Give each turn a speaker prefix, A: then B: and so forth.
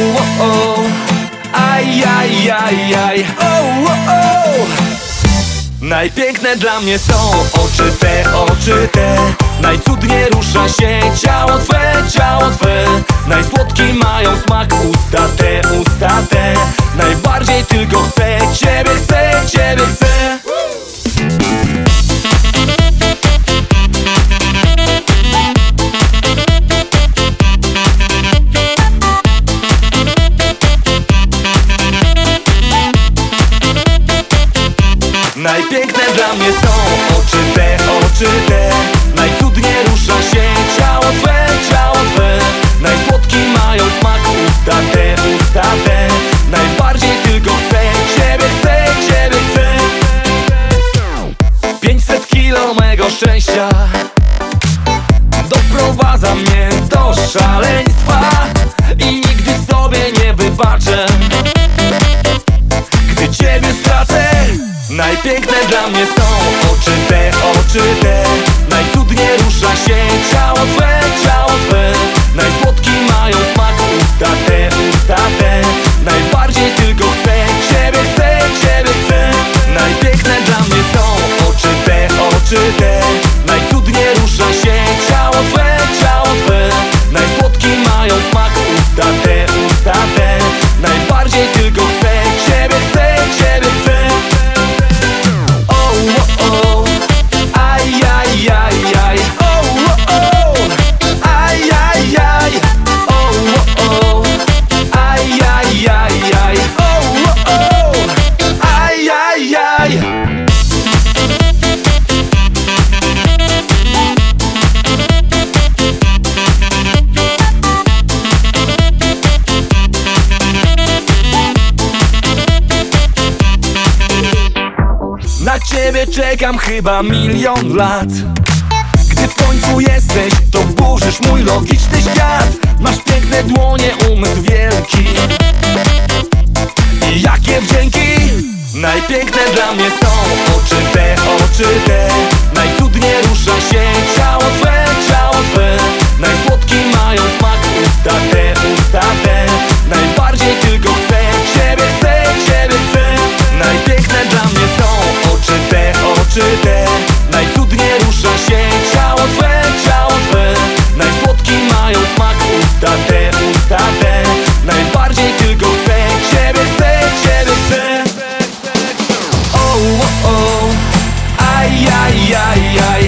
A: oh, oh. Aj, aj, aj, aj. Oh, oh, oh. Najpiękne dla mnie są oczy te, oczy te Najcudnie rusza się ciało twe, ciało twe Najsłodki mają smak usta te, usta te Najbardziej tylko chcę ciebie, chcę, ciebie chcę Najpiękne dla mnie są oczy te, oczy te. Najcudnie rusza się ciało twe, dla mnie są oczy te, oczy te Najcudnie rusza się ciało twe, ciało czekam chyba milion lat. Gdy w końcu jesteś, to burzysz mój logiczny świat. Masz piękne dłonie, umysł wielki. I jakie wdzięki? Najpiękne dla mnie są oczy te, oczy te Najcudnie rusza się ciało twe, yeah, yeah.